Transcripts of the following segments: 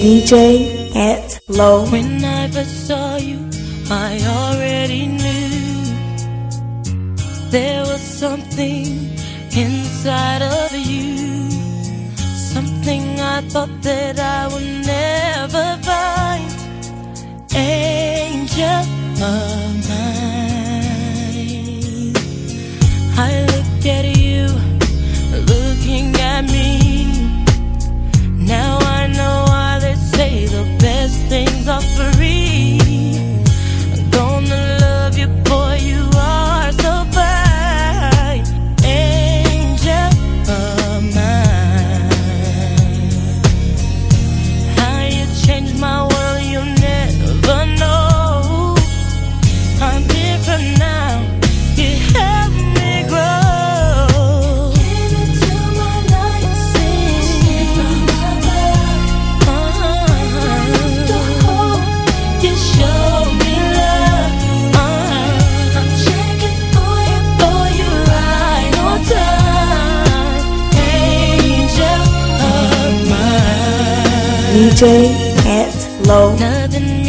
DJ at Low. When I first saw you, I already knew there was something inside of you. Something I thought that I would never find. Angel of mine. I DJ at Low.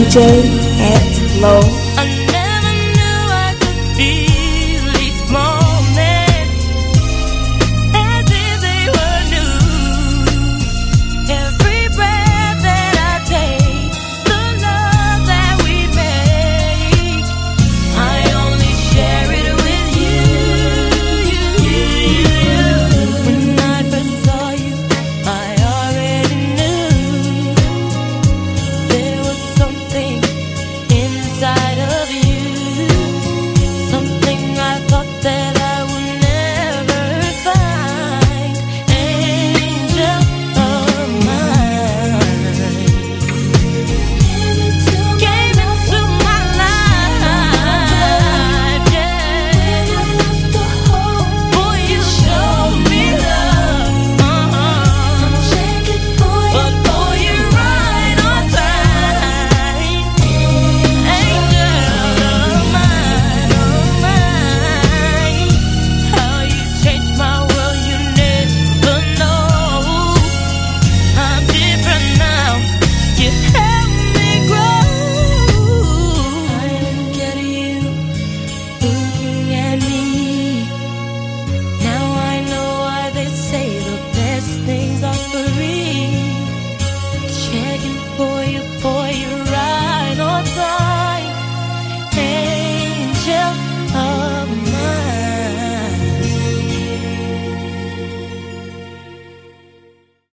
DJ at Low.